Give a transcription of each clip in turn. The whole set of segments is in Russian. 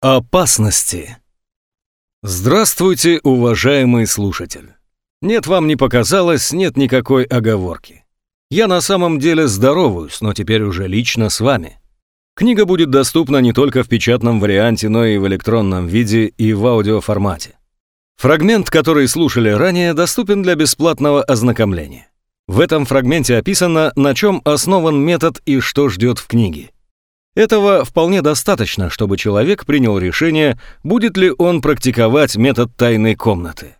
Опасности. Здравствуйте, уважаемый слушатель. Нет, вам не показалось, нет никакой оговорки. Я на самом деле здороваюсь, но теперь уже лично с вами. Книга будет доступна не только в печатном варианте, но и в электронном виде и в аудиоформате. Фрагмент, который слушали ранее, доступен для бесплатного ознакомления. В этом фрагменте описано, на чем основан метод и что ждет в книге. Этого вполне достаточно, чтобы человек принял решение, будет ли он практиковать метод тайной комнаты.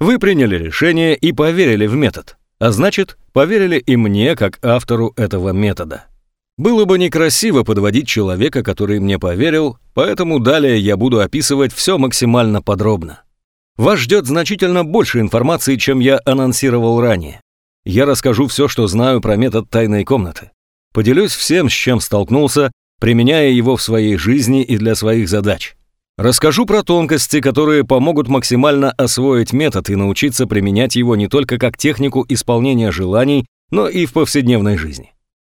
Вы приняли решение и поверили в метод, а значит, поверили и мне, как автору этого метода. Было бы некрасиво подводить человека, который мне поверил, поэтому далее я буду описывать все максимально подробно. Вас ждет значительно больше информации, чем я анонсировал ранее. Я расскажу все, что знаю про метод тайной комнаты. Поделюсь всем, с чем столкнулся, применяя его в своей жизни и для своих задач. Расскажу про тонкости, которые помогут максимально освоить метод и научиться применять его не только как технику исполнения желаний, но и в повседневной жизни.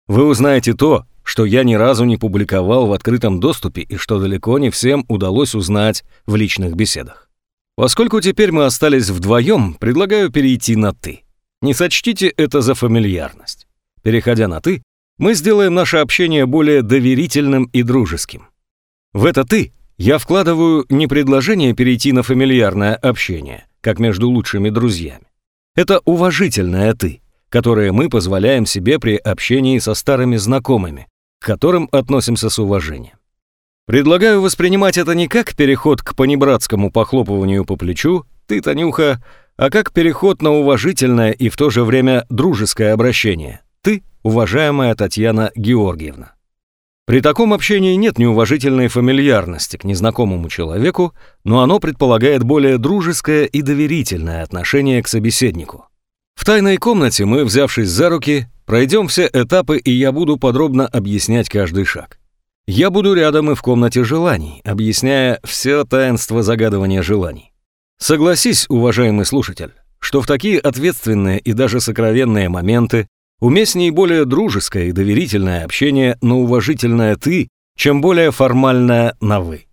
Вы узнаете то, что я ни разу не публиковал в открытом доступе и что далеко не всем удалось узнать в личных беседах. Поскольку теперь мы остались вдвоем, предлагаю перейти на «ты». Не сочтите это за фамильярность. Переходя на «ты», мы сделаем наше общение более доверительным и дружеским. В это «ты» я вкладываю не предложение перейти на фамильярное общение, как между лучшими друзьями. Это уважительное «ты», которое мы позволяем себе при общении со старыми знакомыми, к которым относимся с уважением. Предлагаю воспринимать это не как переход к понебратскому похлопыванию по плечу «ты, Танюха», а как переход на уважительное и в то же время дружеское обращение «ты, уважаемая Татьяна Георгиевна. При таком общении нет неуважительной фамильярности к незнакомому человеку, но оно предполагает более дружеское и доверительное отношение к собеседнику. В тайной комнате мы, взявшись за руки, пройдем все этапы, и я буду подробно объяснять каждый шаг. Я буду рядом и в комнате желаний, объясняя все таинство загадывания желаний. Согласись, уважаемый слушатель, что в такие ответственные и даже сокровенные моменты Уместнее более дружеское и доверительное общение на уважительное «ты», чем более формальное на «вы».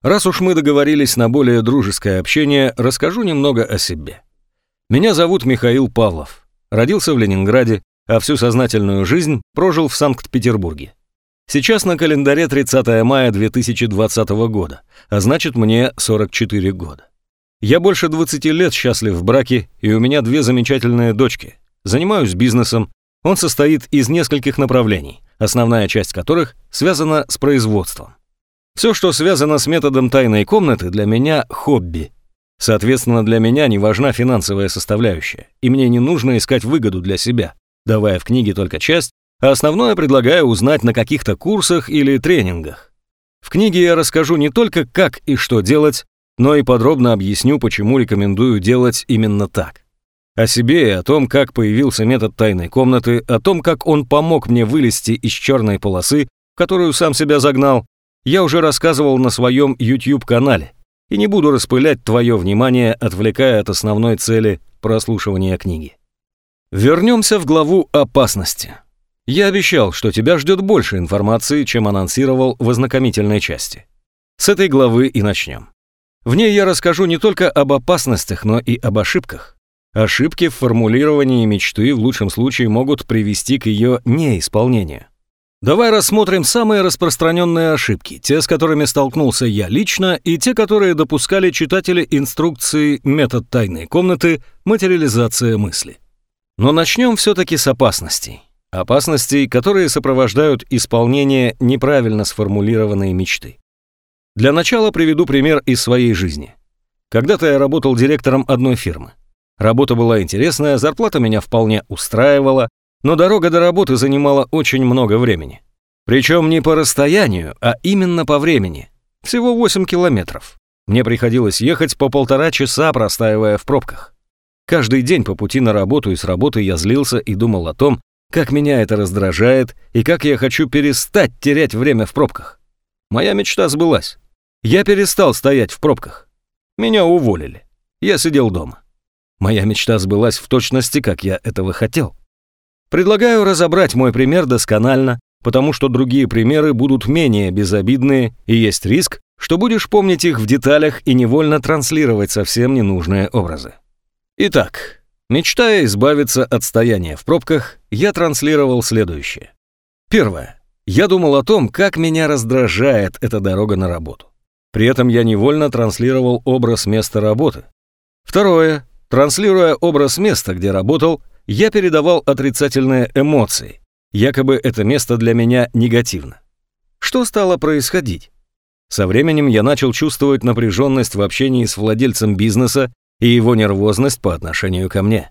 Раз уж мы договорились на более дружеское общение, расскажу немного о себе. Меня зовут Михаил Павлов. Родился в Ленинграде, а всю сознательную жизнь прожил в Санкт-Петербурге. Сейчас на календаре 30 мая 2020 года, а значит мне 44 года. Я больше 20 лет счастлив в браке, и у меня две замечательные дочки. Занимаюсь бизнесом, он состоит из нескольких направлений, основная часть которых связана с производством. Все, что связано с методом тайной комнаты, для меня хобби. Соответственно, для меня не важна финансовая составляющая, и мне не нужно искать выгоду для себя, давая в книге только часть, а основное предлагаю узнать на каких-то курсах или тренингах. В книге я расскажу не только как и что делать, но и подробно объясню, почему рекомендую делать именно так. О себе и о том, как появился метод тайной комнаты, о том, как он помог мне вылезти из черной полосы, которую сам себя загнал, я уже рассказывал на своем YouTube-канале и не буду распылять твое внимание, отвлекая от основной цели прослушивания книги. Вернемся в главу опасности. Я обещал, что тебя ждет больше информации, чем анонсировал в ознакомительной части. С этой главы и начнем. В ней я расскажу не только об опасностях, но и об ошибках. Ошибки в формулировании мечты в лучшем случае могут привести к ее неисполнению. Давай рассмотрим самые распространенные ошибки, те, с которыми столкнулся я лично, и те, которые допускали читатели инструкции «Метод тайной комнаты. Материализация мысли». Но начнем все-таки с опасностей. Опасностей, которые сопровождают исполнение неправильно сформулированной мечты. Для начала приведу пример из своей жизни. Когда-то я работал директором одной фирмы. Работа была интересная, зарплата меня вполне устраивала, но дорога до работы занимала очень много времени. Причем не по расстоянию, а именно по времени. Всего 8 километров. Мне приходилось ехать по полтора часа, простаивая в пробках. Каждый день по пути на работу и с работы я злился и думал о том, как меня это раздражает и как я хочу перестать терять время в пробках. Моя мечта сбылась. Я перестал стоять в пробках. Меня уволили. Я сидел дома. Моя мечта сбылась в точности, как я этого хотел. Предлагаю разобрать мой пример досконально, потому что другие примеры будут менее безобидные и есть риск, что будешь помнить их в деталях и невольно транслировать совсем ненужные образы. Итак, мечтая избавиться от стояния в пробках, я транслировал следующее. Первое. Я думал о том, как меня раздражает эта дорога на работу. При этом я невольно транслировал образ места работы. Второе. Транслируя образ места, где работал, я передавал отрицательные эмоции. Якобы это место для меня негативно. Что стало происходить? Со временем я начал чувствовать напряженность в общении с владельцем бизнеса и его нервозность по отношению ко мне.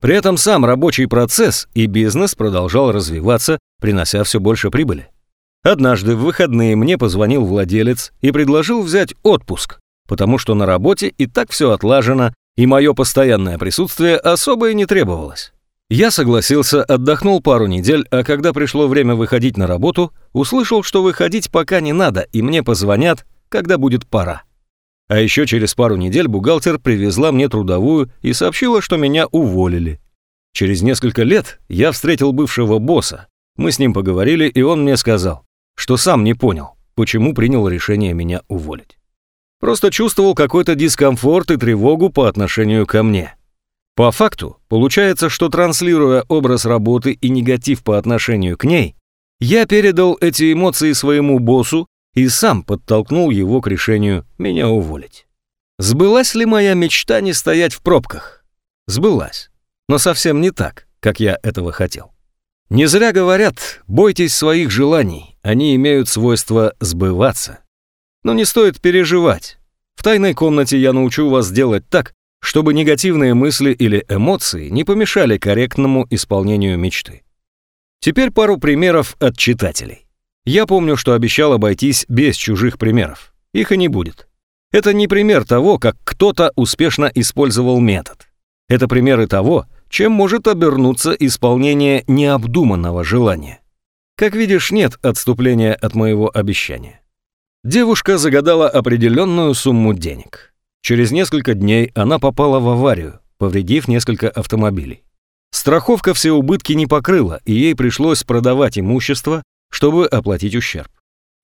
При этом сам рабочий процесс и бизнес продолжал развиваться, принося все больше прибыли. Однажды в выходные мне позвонил владелец и предложил взять отпуск, потому что на работе и так все отлажено, и мое постоянное присутствие особо и не требовалось. Я согласился, отдохнул пару недель, а когда пришло время выходить на работу, услышал, что выходить пока не надо, и мне позвонят, когда будет пора. А еще через пару недель бухгалтер привезла мне трудовую и сообщила, что меня уволили. Через несколько лет я встретил бывшего босса. Мы с ним поговорили, и он мне сказал, что сам не понял, почему принял решение меня уволить. Просто чувствовал какой-то дискомфорт и тревогу по отношению ко мне. По факту, получается, что транслируя образ работы и негатив по отношению к ней, я передал эти эмоции своему боссу и сам подтолкнул его к решению меня уволить. Сбылась ли моя мечта не стоять в пробках? Сбылась, но совсем не так, как я этого хотел. Не зря говорят, бойтесь своих желаний, они имеют свойство сбываться. Но не стоит переживать. В тайной комнате я научу вас делать так, чтобы негативные мысли или эмоции не помешали корректному исполнению мечты. Теперь пару примеров от читателей. Я помню, что обещал обойтись без чужих примеров. Их и не будет. Это не пример того, как кто-то успешно использовал метод. Это примеры того, чем может обернуться исполнение необдуманного желания. Как видишь, нет отступления от моего обещания. Девушка загадала определенную сумму денег. Через несколько дней она попала в аварию, повредив несколько автомобилей. Страховка все убытки не покрыла, и ей пришлось продавать имущество, чтобы оплатить ущерб.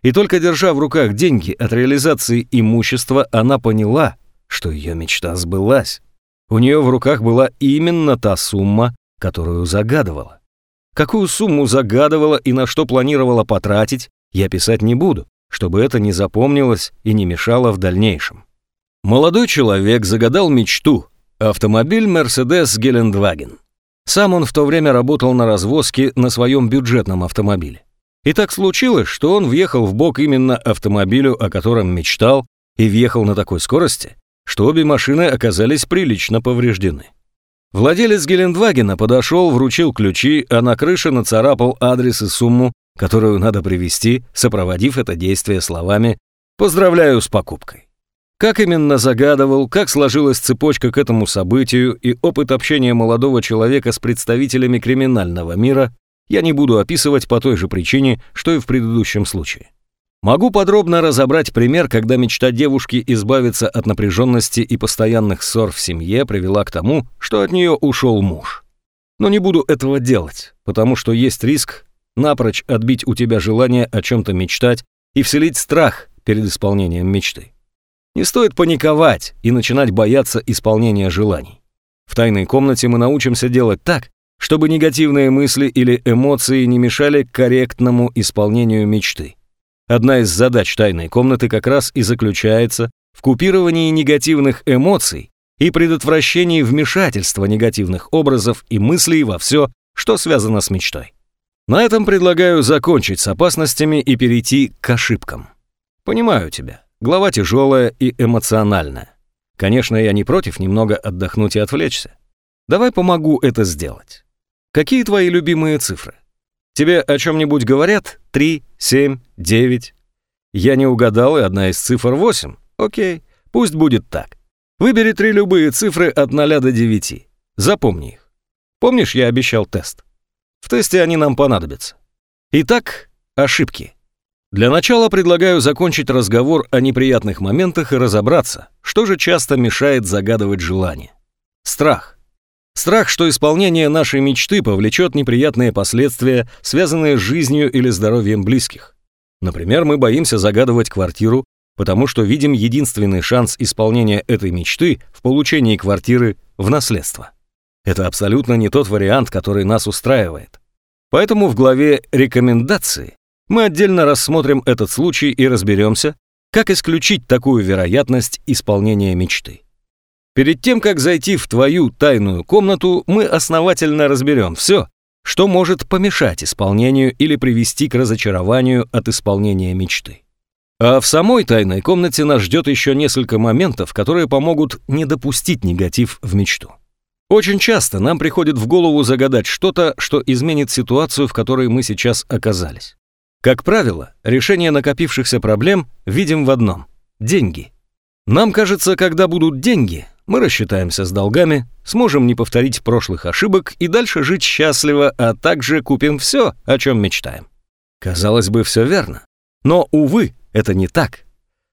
И только держа в руках деньги от реализации имущества, она поняла, что ее мечта сбылась. У нее в руках была именно та сумма, которую загадывала. Какую сумму загадывала и на что планировала потратить, я писать не буду, чтобы это не запомнилось и не мешало в дальнейшем. Молодой человек загадал мечту – автомобиль Mercedes Гелендваген. Сам он в то время работал на развозке на своем бюджетном автомобиле. И так случилось, что он въехал в бок именно автомобилю, о котором мечтал, и въехал на такой скорости, что обе машины оказались прилично повреждены. Владелец Гелендвагена подошел, вручил ключи, а на крыше нацарапал адрес и сумму, которую надо привезти, сопроводив это действие словами «Поздравляю с покупкой». Как именно загадывал, как сложилась цепочка к этому событию и опыт общения молодого человека с представителями криминального мира, я не буду описывать по той же причине, что и в предыдущем случае. Могу подробно разобрать пример, когда мечта девушки избавиться от напряженности и постоянных ссор в семье привела к тому, что от нее ушел муж. Но не буду этого делать, потому что есть риск напрочь отбить у тебя желание о чем-то мечтать и вселить страх перед исполнением мечты. Не стоит паниковать и начинать бояться исполнения желаний. В тайной комнате мы научимся делать так, чтобы негативные мысли или эмоции не мешали корректному исполнению мечты. Одна из задач тайной комнаты как раз и заключается в купировании негативных эмоций и предотвращении вмешательства негативных образов и мыслей во все, что связано с мечтой. На этом предлагаю закончить с опасностями и перейти к ошибкам. Понимаю тебя. Глава тяжелая и эмоциональная. Конечно, я не против немного отдохнуть и отвлечься. Давай помогу это сделать. Какие твои любимые цифры? Тебе о чем-нибудь говорят? Три, семь, девять? Я не угадал, и одна из цифр восемь. Окей, пусть будет так. Выбери три любые цифры от 0 до 9. Запомни их. Помнишь, я обещал тест? В тесте они нам понадобятся. Итак, ошибки. Для начала предлагаю закончить разговор о неприятных моментах и разобраться, что же часто мешает загадывать желание. Страх. Страх, что исполнение нашей мечты повлечет неприятные последствия, связанные с жизнью или здоровьем близких. Например, мы боимся загадывать квартиру, потому что видим единственный шанс исполнения этой мечты в получении квартиры в наследство. Это абсолютно не тот вариант, который нас устраивает. Поэтому в главе «Рекомендации» мы отдельно рассмотрим этот случай и разберемся, как исключить такую вероятность исполнения мечты. Перед тем, как зайти в твою тайную комнату, мы основательно разберем все, что может помешать исполнению или привести к разочарованию от исполнения мечты. А в самой тайной комнате нас ждет еще несколько моментов, которые помогут не допустить негатив в мечту. Очень часто нам приходит в голову загадать что-то, что изменит ситуацию, в которой мы сейчас оказались. Как правило, решение накопившихся проблем видим в одном – деньги. Нам кажется, когда будут деньги, мы рассчитаемся с долгами, сможем не повторить прошлых ошибок и дальше жить счастливо, а также купим все, о чем мечтаем. Казалось бы, все верно. Но, увы, это не так.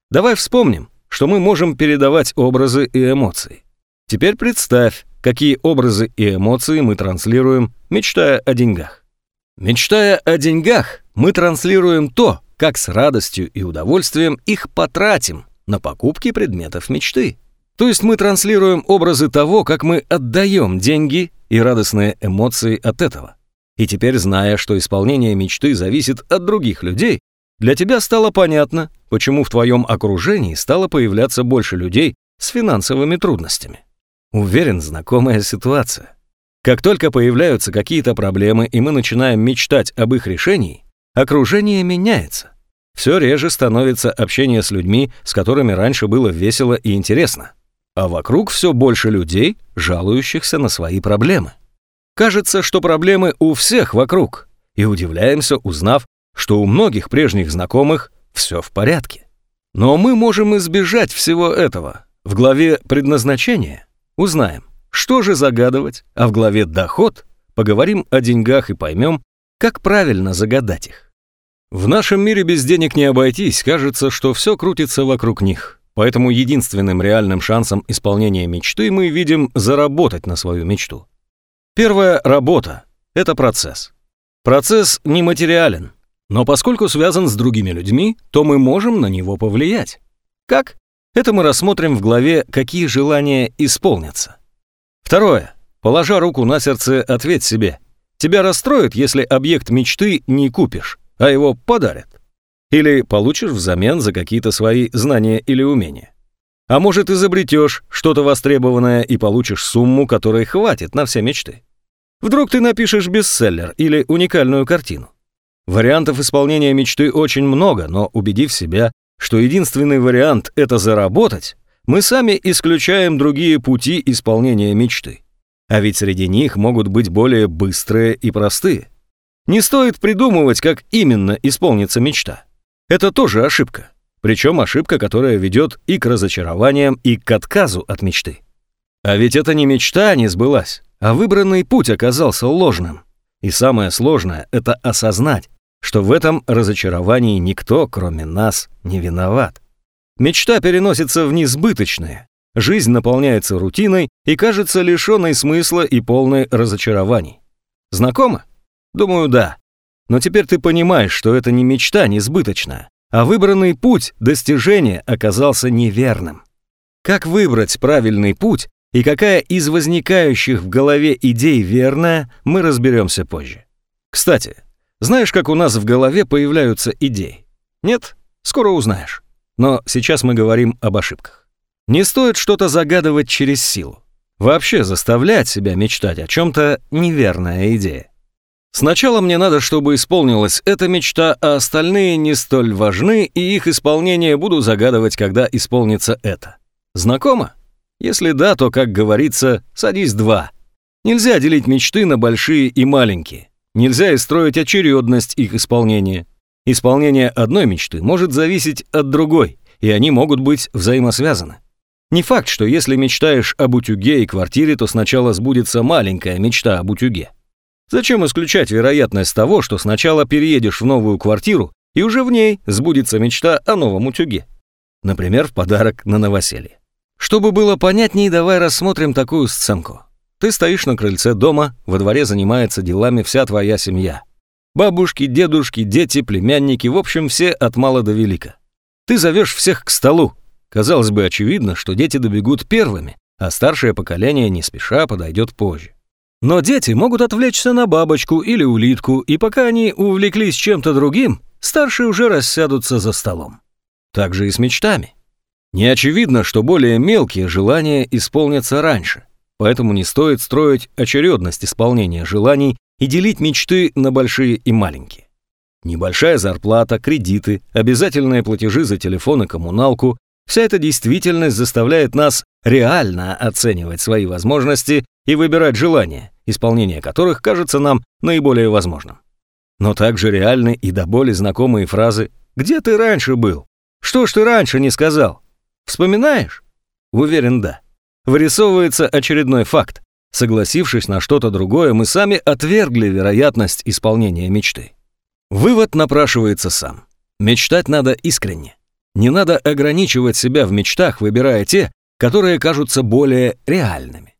Давай вспомним, что мы можем передавать образы и эмоции. Теперь представь, какие образы и эмоции мы транслируем, мечтая о деньгах. Мечтая о деньгах, мы транслируем то, как с радостью и удовольствием их потратим на покупки предметов мечты. То есть мы транслируем образы того, как мы отдаем деньги и радостные эмоции от этого. И теперь, зная, что исполнение мечты зависит от других людей, для тебя стало понятно, почему в твоем окружении стало появляться больше людей с финансовыми трудностями. Уверен, знакомая ситуация. Как только появляются какие-то проблемы, и мы начинаем мечтать об их решении, окружение меняется. Все реже становится общение с людьми, с которыми раньше было весело и интересно а вокруг все больше людей, жалующихся на свои проблемы. Кажется, что проблемы у всех вокруг, и удивляемся, узнав, что у многих прежних знакомых все в порядке. Но мы можем избежать всего этого. В главе «Предназначение» узнаем, что же загадывать, а в главе «Доход» поговорим о деньгах и поймем, как правильно загадать их. В нашем мире без денег не обойтись, кажется, что все крутится вокруг них. Поэтому единственным реальным шансом исполнения мечты мы видим заработать на свою мечту. Первая работа – это процесс. Процесс нематериален, но поскольку связан с другими людьми, то мы можем на него повлиять. Как? Это мы рассмотрим в главе «Какие желания исполнятся». Второе. Положа руку на сердце, ответь себе. Тебя расстроит, если объект мечты не купишь, а его подарят. Или получишь взамен за какие-то свои знания или умения. А может, изобретешь что-то востребованное и получишь сумму, которой хватит на все мечты. Вдруг ты напишешь бестселлер или уникальную картину. Вариантов исполнения мечты очень много, но убедив себя, что единственный вариант – это заработать, мы сами исключаем другие пути исполнения мечты. А ведь среди них могут быть более быстрые и простые. Не стоит придумывать, как именно исполнится мечта. Это тоже ошибка. Причем ошибка, которая ведет и к разочарованиям, и к отказу от мечты. А ведь это не мечта не сбылась, а выбранный путь оказался ложным. И самое сложное – это осознать, что в этом разочаровании никто, кроме нас, не виноват. Мечта переносится в несбыточное. Жизнь наполняется рутиной и кажется лишенной смысла и полной разочарований. Знакомо? Думаю, да. Но теперь ты понимаешь, что это не мечта несбыточная, а выбранный путь достижения оказался неверным. Как выбрать правильный путь и какая из возникающих в голове идей верная, мы разберемся позже. Кстати, знаешь, как у нас в голове появляются идеи? Нет? Скоро узнаешь. Но сейчас мы говорим об ошибках. Не стоит что-то загадывать через силу. Вообще заставлять себя мечтать о чем-то – неверная идея. Сначала мне надо, чтобы исполнилась эта мечта, а остальные не столь важны, и их исполнение буду загадывать, когда исполнится это. Знакомо? Если да, то, как говорится, садись два. Нельзя делить мечты на большие и маленькие. Нельзя и строить очередность их исполнения. Исполнение одной мечты может зависеть от другой, и они могут быть взаимосвязаны. Не факт, что если мечтаешь об утюге и квартире, то сначала сбудется маленькая мечта об утюге. Зачем исключать вероятность того, что сначала переедешь в новую квартиру, и уже в ней сбудется мечта о новом утюге? Например, в подарок на новоселье. Чтобы было понятнее, давай рассмотрим такую сценку. Ты стоишь на крыльце дома, во дворе занимается делами вся твоя семья. Бабушки, дедушки, дети, племянники, в общем, все от мала до велика. Ты зовешь всех к столу. Казалось бы, очевидно, что дети добегут первыми, а старшее поколение не спеша подойдет позже. Но дети могут отвлечься на бабочку или улитку, и пока они увлеклись чем-то другим, старшие уже рассядутся за столом. Так же и с мечтами. Не очевидно, что более мелкие желания исполнятся раньше, поэтому не стоит строить очередность исполнения желаний и делить мечты на большие и маленькие. Небольшая зарплата, кредиты, обязательные платежи за телефон и коммуналку – вся эта действительность заставляет нас реально оценивать свои возможности и выбирать желания, исполнение которых кажется нам наиболее возможным. Но также реальны и до боли знакомые фразы «Где ты раньше был? Что ж ты раньше не сказал? Вспоминаешь?» Уверен, да. Вырисовывается очередной факт. Согласившись на что-то другое, мы сами отвергли вероятность исполнения мечты. Вывод напрашивается сам. Мечтать надо искренне. Не надо ограничивать себя в мечтах, выбирая те, которые кажутся более реальными.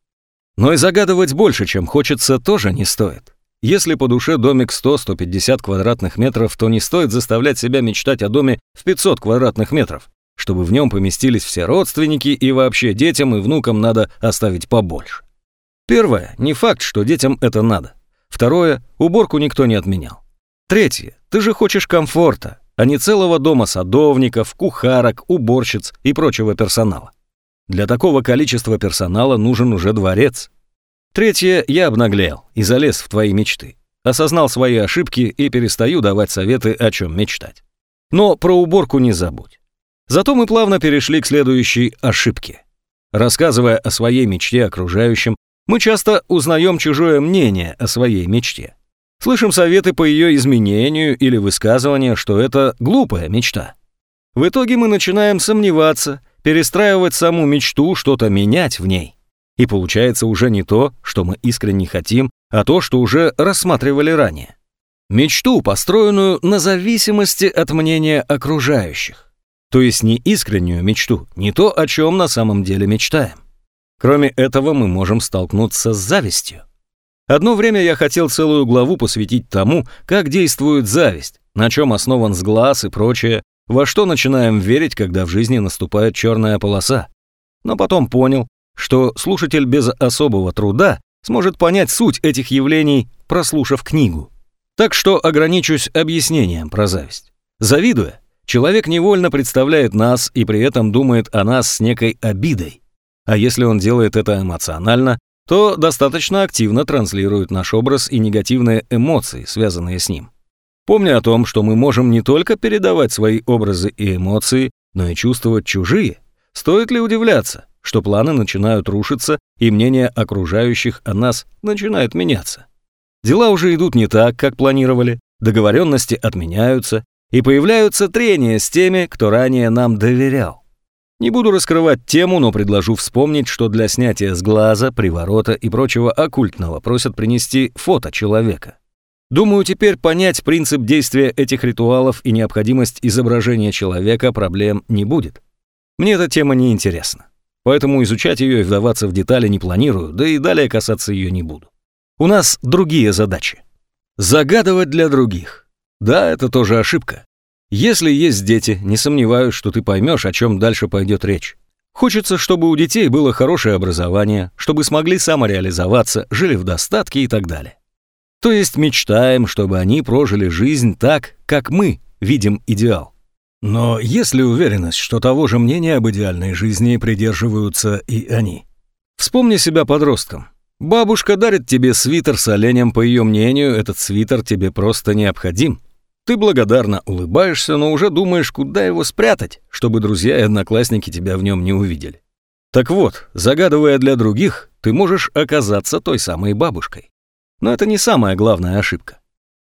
Но и загадывать больше, чем хочется, тоже не стоит. Если по душе домик 100-150 квадратных метров, то не стоит заставлять себя мечтать о доме в 500 квадратных метров, чтобы в нем поместились все родственники и вообще детям и внукам надо оставить побольше. Первое, не факт, что детям это надо. Второе, уборку никто не отменял. Третье, ты же хочешь комфорта, а не целого дома садовников, кухарок, уборщиц и прочего персонала. Для такого количества персонала нужен уже дворец. Третье, я обнаглел и залез в твои мечты. Осознал свои ошибки и перестаю давать советы, о чем мечтать. Но про уборку не забудь. Зато мы плавно перешли к следующей ошибке. Рассказывая о своей мечте окружающим, мы часто узнаем чужое мнение о своей мечте. Слышим советы по ее изменению или высказывания, что это глупая мечта. В итоге мы начинаем сомневаться, перестраивать саму мечту, что-то менять в ней. И получается уже не то, что мы искренне хотим, а то, что уже рассматривали ранее. Мечту, построенную на зависимости от мнения окружающих. То есть не искреннюю мечту, не то, о чем на самом деле мечтаем. Кроме этого, мы можем столкнуться с завистью. Одно время я хотел целую главу посвятить тому, как действует зависть, на чем основан сглаз и прочее, во что начинаем верить, когда в жизни наступает черная полоса. Но потом понял, что слушатель без особого труда сможет понять суть этих явлений, прослушав книгу. Так что ограничусь объяснением про зависть. Завидуя, человек невольно представляет нас и при этом думает о нас с некой обидой. А если он делает это эмоционально, то достаточно активно транслирует наш образ и негативные эмоции, связанные с ним. Помня о том, что мы можем не только передавать свои образы и эмоции, но и чувствовать чужие, стоит ли удивляться, что планы начинают рушиться и мнение окружающих о нас начинает меняться? Дела уже идут не так, как планировали, договоренности отменяются, и появляются трения с теми, кто ранее нам доверял. Не буду раскрывать тему, но предложу вспомнить, что для снятия с глаза, приворота и прочего оккультного просят принести фото человека. Думаю, теперь понять принцип действия этих ритуалов и необходимость изображения человека проблем не будет. Мне эта тема не интересна. Поэтому изучать ее и вдаваться в детали не планирую, да и далее касаться ее не буду. У нас другие задачи. Загадывать для других. Да, это тоже ошибка. Если есть дети, не сомневаюсь, что ты поймешь, о чем дальше пойдет речь. Хочется, чтобы у детей было хорошее образование, чтобы смогли самореализоваться, жили в достатке и так далее. То есть мечтаем, чтобы они прожили жизнь так, как мы видим идеал. Но есть ли уверенность, что того же мнения об идеальной жизни придерживаются и они? Вспомни себя подростком. Бабушка дарит тебе свитер с оленем, по ее мнению, этот свитер тебе просто необходим. Ты благодарно улыбаешься, но уже думаешь, куда его спрятать, чтобы друзья и одноклассники тебя в нем не увидели. Так вот, загадывая для других, ты можешь оказаться той самой бабушкой. Но это не самая главная ошибка.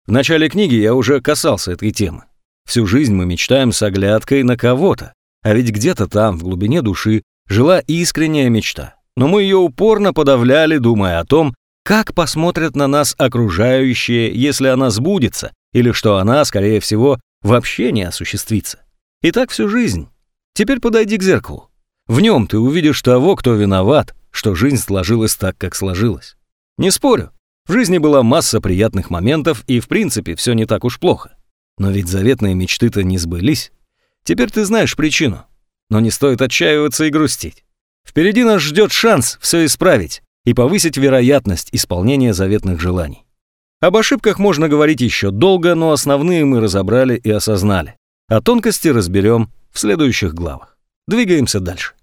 В начале книги я уже касался этой темы. Всю жизнь мы мечтаем с оглядкой на кого-то, а ведь где-то там, в глубине души, жила искренняя мечта. Но мы ее упорно подавляли, думая о том, как посмотрят на нас окружающие, если она сбудется, или что она, скорее всего, вообще не осуществится. И так всю жизнь. Теперь подойди к зеркалу. В нем ты увидишь того, кто виноват, что жизнь сложилась так, как сложилась. Не спорю, в жизни была масса приятных моментов, и в принципе все не так уж плохо. Но ведь заветные мечты-то не сбылись. Теперь ты знаешь причину. Но не стоит отчаиваться и грустить. Впереди нас ждет шанс все исправить и повысить вероятность исполнения заветных желаний. Об ошибках можно говорить еще долго, но основные мы разобрали и осознали. А тонкости разберем в следующих главах. Двигаемся дальше.